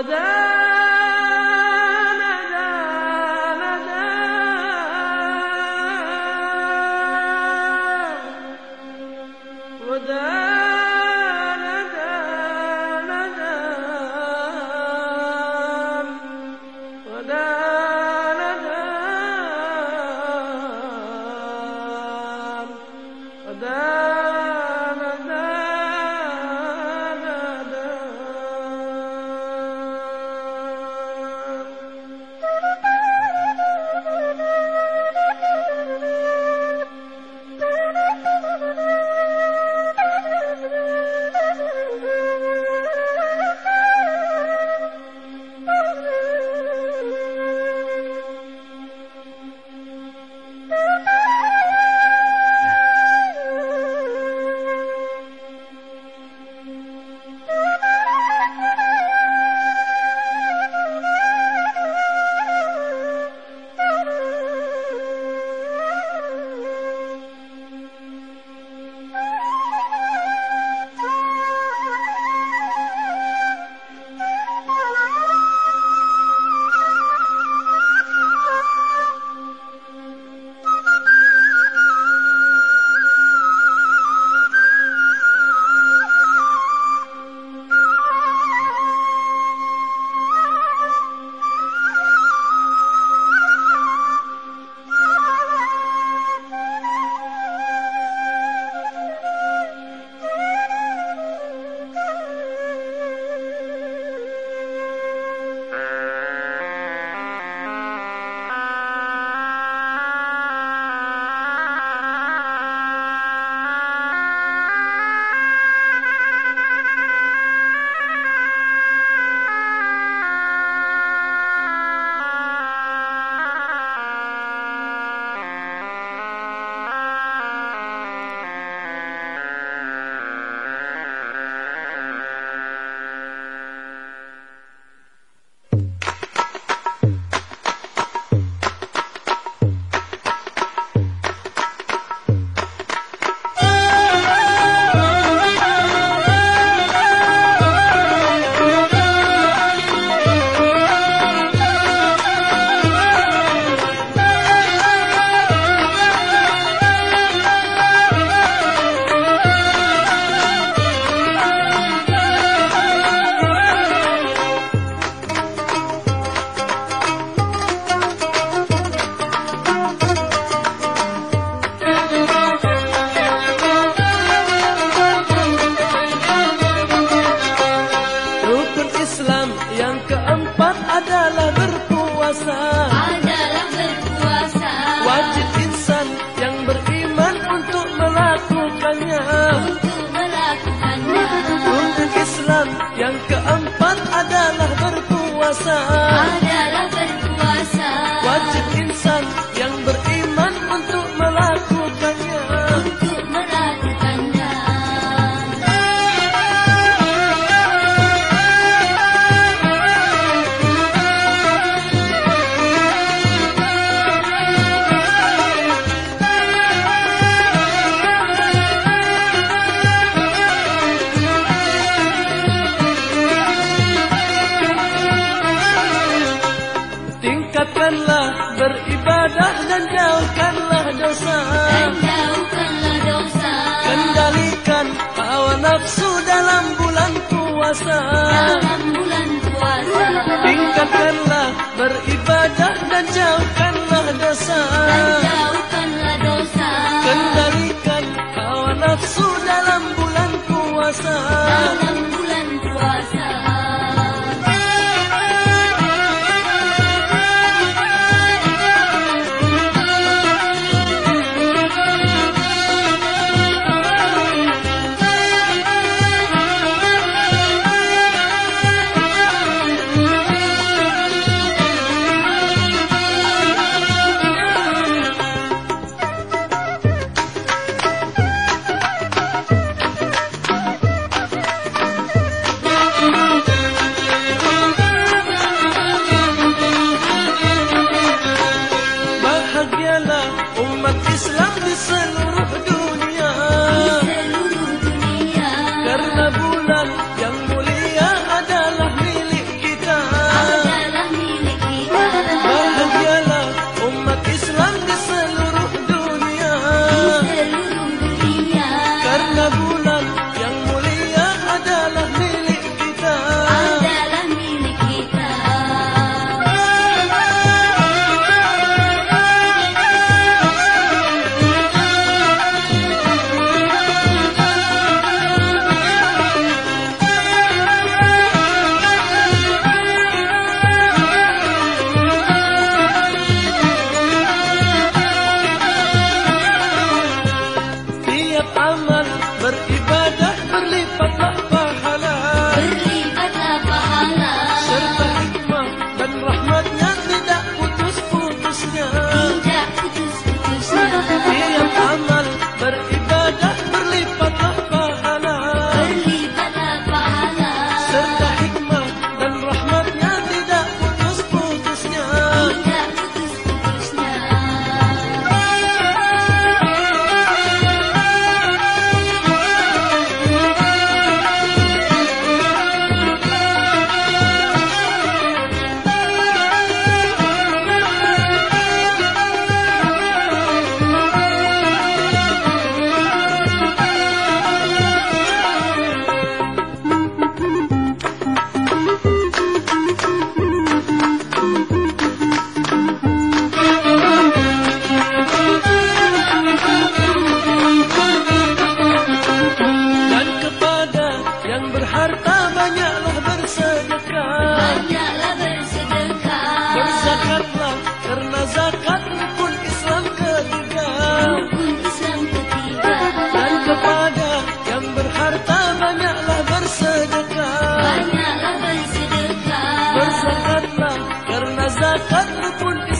غداً wajib insan yang beriman untuk melakukannya. Untuk melakukannya. Untuk Islam yang keempat adalah berpuasa. Adalah Kendalikanlah dosa. Kendalikanlah dosa. Kendalikan hawa nafsu dalam bulan puasa. Dalam bulan puasa. Tingkatkanlah beribadah dan jauhkanlah dosa. Dan jauhkanlah dosa. Kendalikan hawa nafsu dalam bulan puasa. karena bulan yang Sakat pun di